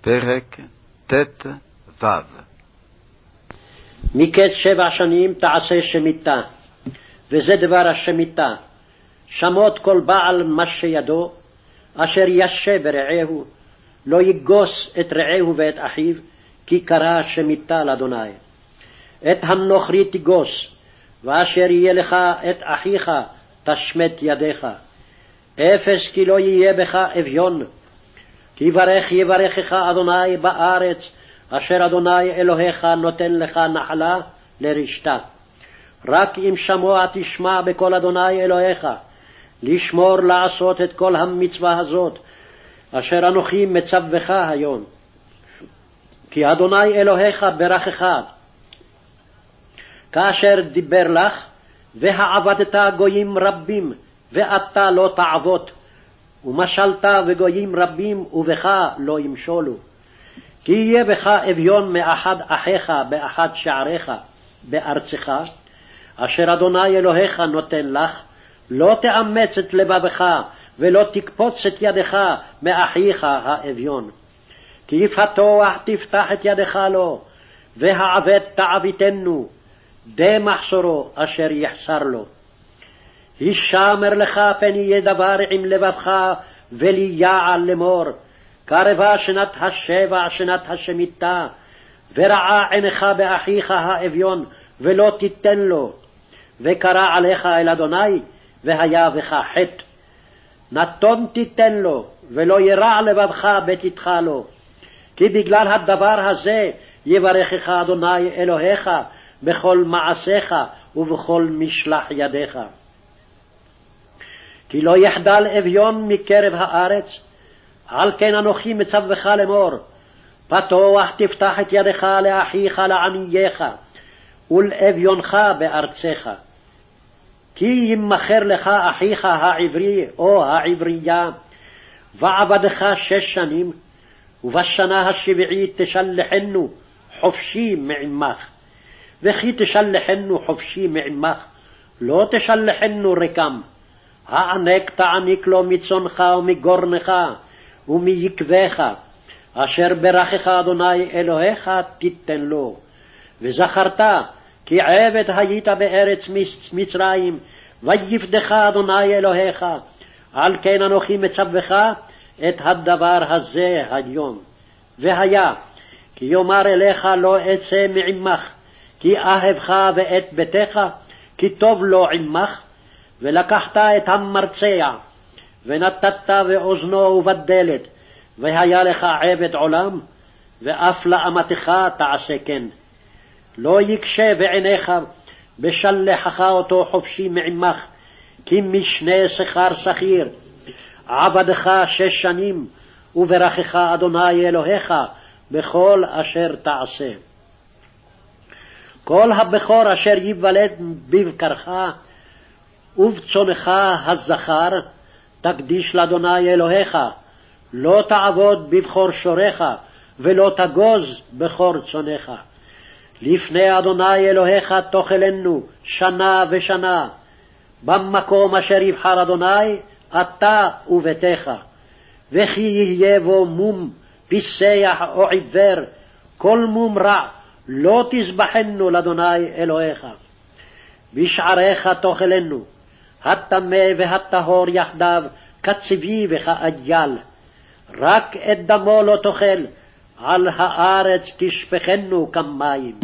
פרק ט"ו מקץ שבע שנים תעשה שמיטה, וזה דבר השמיטה, שמות כל בעל משה ידו, אשר ישה ברעהו, לא יגוס את רעהו ואת אחיו, כי קרא שמיטה לאדוני. את הנוכרי תגוס, ואשר יהיה לך את אחיך תשמט ידיך. אפס כי לא יהיה בך אביון, כי ברך יברכך אדוני בארץ, אשר אדוני אלוהיך נותן לך נחלה לרשתה. רק אם שמוע תשמע בקול אדוני אלוהיך, לשמור לעשות את כל המצווה הזאת, אשר אנוכי מצווך היום. כי אדוני אלוהיך ברכך, כאשר דיבר לך, והעבדת גויים רבים, ואתה לא תעבוד, ומשלת בגויים רבים, ובך לא ימשולו. כי יהיה בך אביון מאחד אחיך באחד שעריך בארצך, אשר אדוני אלוהיך נותן לך, לא תאמץ את לבבך, ולא תקפוץ את ידך מאחיך האביון. כי יפתוח תפתח את ידך לו, והעבד תעביתנו, די מחסורו אשר יחסר לו. הישמר לך פן יהיה דבר עם לבבך, ולי יעל לאמור, קרבה שנת השבע, שנת השמיטה, ורעה עינך באחיך האביון, ולא תיתן לו, וקרא עליך אל אדוני, והיה בך חטא. נתון תיתן לו, ולא ירע לבבך בתתך לו. כי בגלל הדבר הזה יברכך אדוני אלוהיך בכל מעשיך ובכל משלח ידיך. כי לא יחדל אביון מקרב הארץ, על כן אנוכי מצווך לאמור, פתוח תפתח את ידך לאחיך לעניך, ולאביונך בארצך. כי ימכר לך אחיך העברי או העברייה, ועבדך שש שנים, ובשנה השביעית תשלחנו חופשי מעמך. וכי תשלחנו חופשי מעמך, לא תשלחנו רקם. הענק תעניק לו מצונך ומגורנך ומיקבך, אשר ברכך אדוני אלוהיך תיתן לו. וזכרת כי עבד היית בארץ מצרים, ויפדך אדוני אלוהיך, על כן אנוכי מצווך את הדבר הזה היום. והיה, כי יאמר אליך לא אצא מעמך, כי אהבך ואת ביתך, כי טוב לו עמך, ולקחת את המרצע, ונתת באוזנו ובדלת, והיה לך עבד עולם, ואף לאמתך תעשה כן. לא יקשה בעיניך בשלחך אותו חופשי מעמך, כי משנה שכר שכיר, עבדך שש שנים, וברכך אדוני אלוהיך בכל אשר תעשה. כל הבכור אשר ייוולד בבקרך, ובצונך הזכר, תקדיש לאדוני אלוהיך, לא תעבוד בבכור שורך, ולא תגוז בכור צונך. לפני אדוני אלוהיך תאכלנו שנה ושנה, במקום אשר יבחר אדוני, אתה וביתך. וכי יהיה בו מום, פיסח או עיוור, כל מום רע, לא תזבחנו לאדוני אלוהיך. בשעריך תאכלנו, הטמא והטהור יחדיו, כצבי וכאייל. רק את דמו לא תאכל, על הארץ תשפכנו כמים.